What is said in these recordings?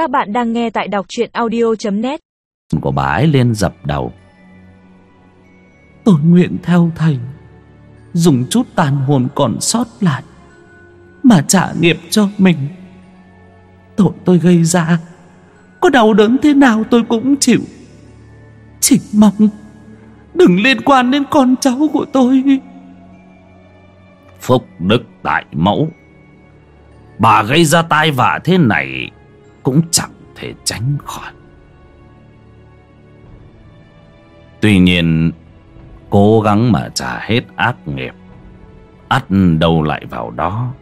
Các bạn đang nghe tại đọc truyện audio.net Của bà ấy lên dập đầu. Tôi nguyện theo thầy Dùng chút tàn hồn còn sót lại Mà trả nghiệp cho mình. Tội tôi gây ra Có đau đớn thế nào tôi cũng chịu. Chỉ mong Đừng liên quan đến con cháu của tôi. Phúc đức tại mẫu Bà gây ra tai vạ thế này Cũng chẳng thể tránh khỏi. Tuy nhiên Cố gắng mà trả hết ác nghiệp ắt đâu lại vào đó.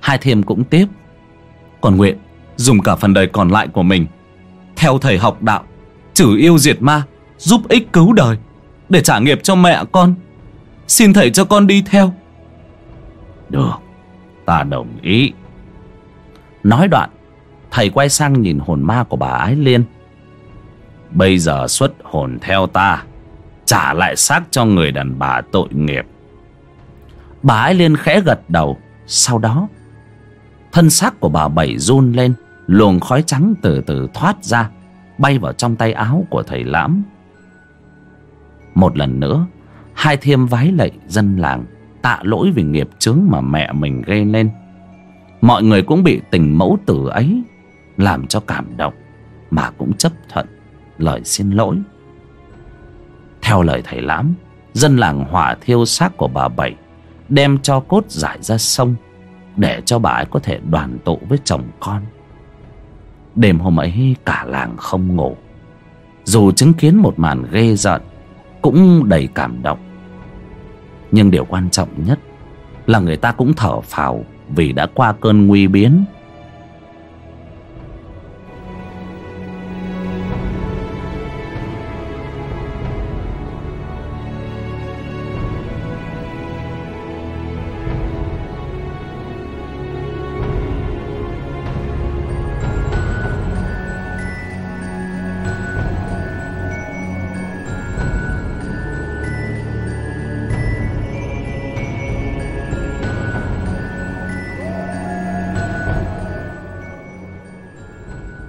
Hai thiêm cũng tiếp. Còn nguyện Dùng cả phần đời còn lại của mình Theo thầy học đạo Trừ yêu diệt ma Giúp ích cứu đời Để trả nghiệp cho mẹ con. Xin thầy cho con đi theo. Được Ta đồng ý Nói đoạn, Thầy quay sang nhìn hồn ma của bà Ái Liên. Bây giờ xuất hồn theo ta, Trả lại xác cho người đàn bà tội nghiệp. Bà Ái Liên khẽ gật đầu. Sau đó, Thân xác của bà Bảy run lên, Luồng khói trắng từ từ thoát ra, Bay vào trong tay áo của thầy Lãm. Một lần nữa, Hai thiêm vái lạy dân làng Tạ lỗi vì nghiệp chướng mà mẹ mình gây nên. Mọi người cũng bị tình mẫu tử ấy Làm cho cảm động, Mà cũng chấp thuận lời xin lỗi. Theo lời thầy Lãm Dân làng hỏa thiêu xác của bà Bảy Đem cho cốt giải ra sông Để cho bà ấy có thể đoàn tụ với chồng con. Đêm hôm ấy, cả làng không ngủ. Dù chứng kiến một màn ghê giận Cũng đầy cảm động. Nhưng điều quan trọng nhất Là người ta cũng thở phào vì đã qua cơn nguy biến.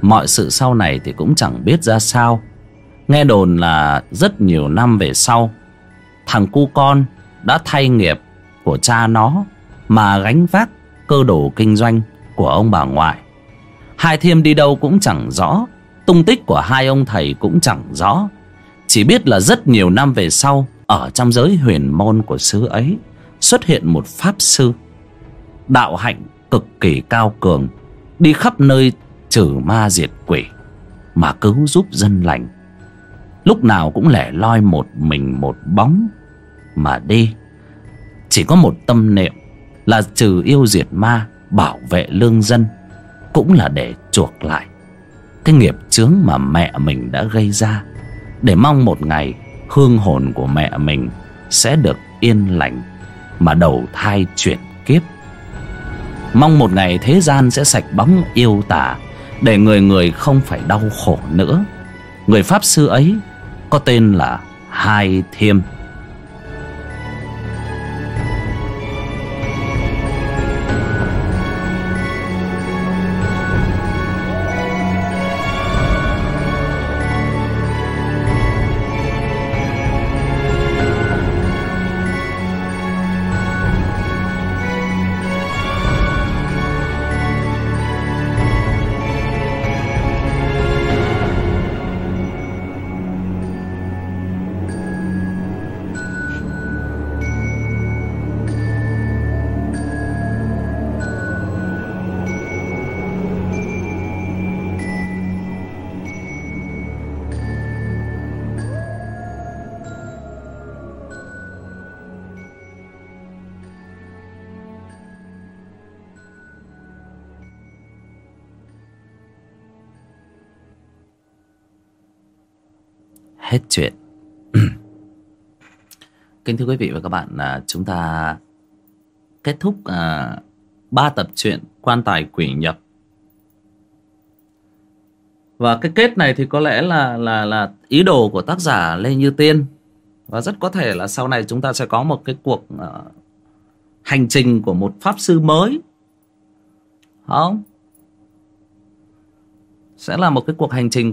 Mọi sự sau này thì cũng chẳng biết ra sao. Nghe đồn là rất nhiều năm về sau, Thằng cu con đã thay nghiệp của cha nó Mà gánh vác cơ đồ kinh doanh của ông bà ngoại. Hai thiêm đi đâu cũng chẳng rõ, Tung tích của hai ông thầy cũng chẳng rõ. Chỉ biết là rất nhiều năm về sau, Ở trong giới huyền môn của xứ ấy, Xuất hiện một pháp sư, Đạo hạnh cực kỳ cao cường, Đi khắp nơi trừ ma diệt quỷ mà cứu giúp dân lành. Lúc nào cũng lẻ loi một mình một bóng mà đi. Chỉ có một tâm niệm là trừ yêu diệt ma, bảo vệ lương dân cũng là để chuộc lại cái nghiệp chướng mà mẹ mình đã gây ra, để mong một ngày hương hồn của mẹ mình sẽ được yên lành mà đầu thai chuyển kiếp. Mong một ngày thế gian sẽ sạch bóng yêu tả để người người không phải đau khổ nữa. Người pháp sư ấy có tên là hai thiêm. Hết chuyện. Kính thưa quý vị và các bạn à, chúng ta kết thúc à, ba tập truyện quan tài quỷ nhập. Và cái kết này thì có lẽ là là là ý đồ của tác giả lê như tiên. Và rất có thể là sau này chúng ta sẽ có một cái cuộc uh, hành trình của một pháp sư mới. Không? Sẽ là một cái cuộc hành trình